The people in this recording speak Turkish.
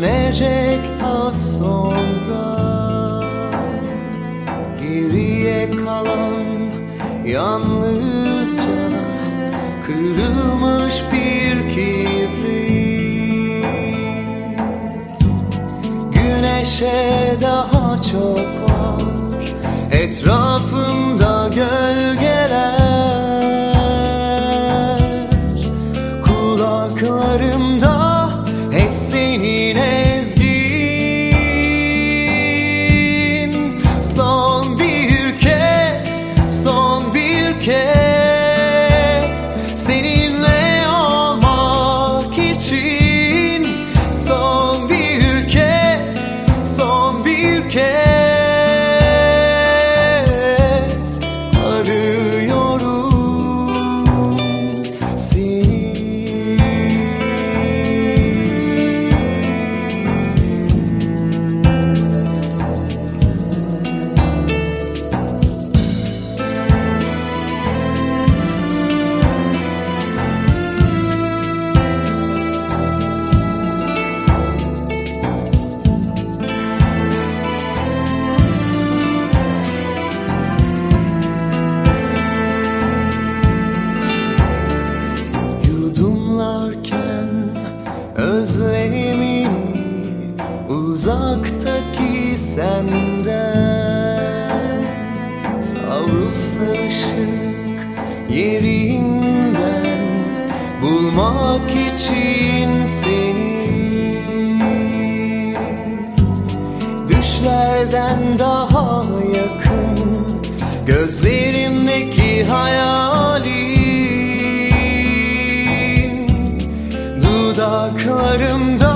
sönecek az sonra. Geriye kalan yalnızca kırılmış bir kibrit. Güneşe daha çok var etrafımda özlemini uzaktaki senden. Savrulsa ışık yerinden bulmak için seni Dudaklarımda